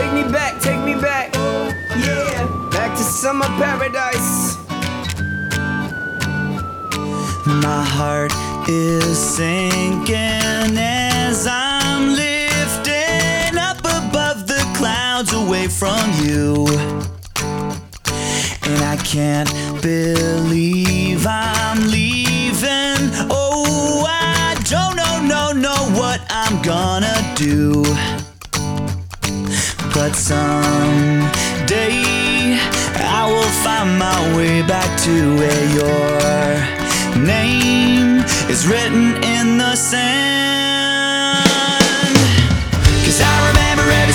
Take me back, take me back. Yeah, back to summer paradise. My heart is sinking as I'm lifting up above the clouds away from you. And I can't believe I'm leaving. Oh, I don't know, no, know what I'm gonna do. But someday I will find my way back to where your name is written in the sand. Cause I remember every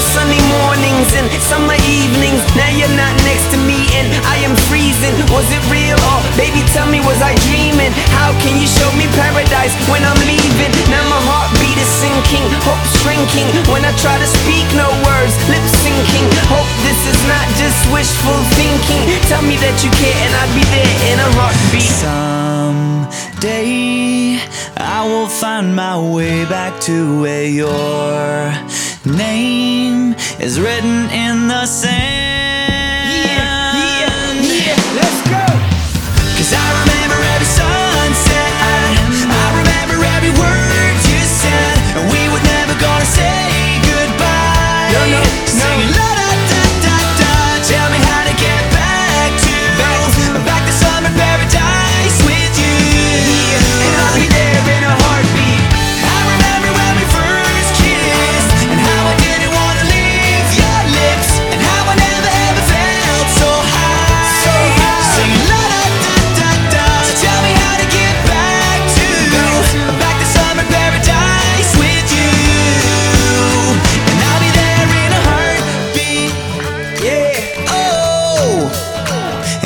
Sunny mornings and summer evenings. Now you're not next to me and I am freezing. Was it real or baby tell me was I dreaming? How can you show me paradise when I'm leaving? Now my heartbeat is sinking, hope shrinking. When I try to speak, no words, lip syncing. Hope this is not just wishful thinking. Tell me that you care and I'll be there in a heartbeat. someday I will find my way back to where your name is written in the sand.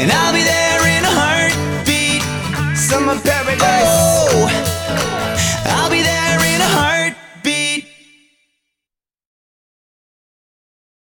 And I'll be.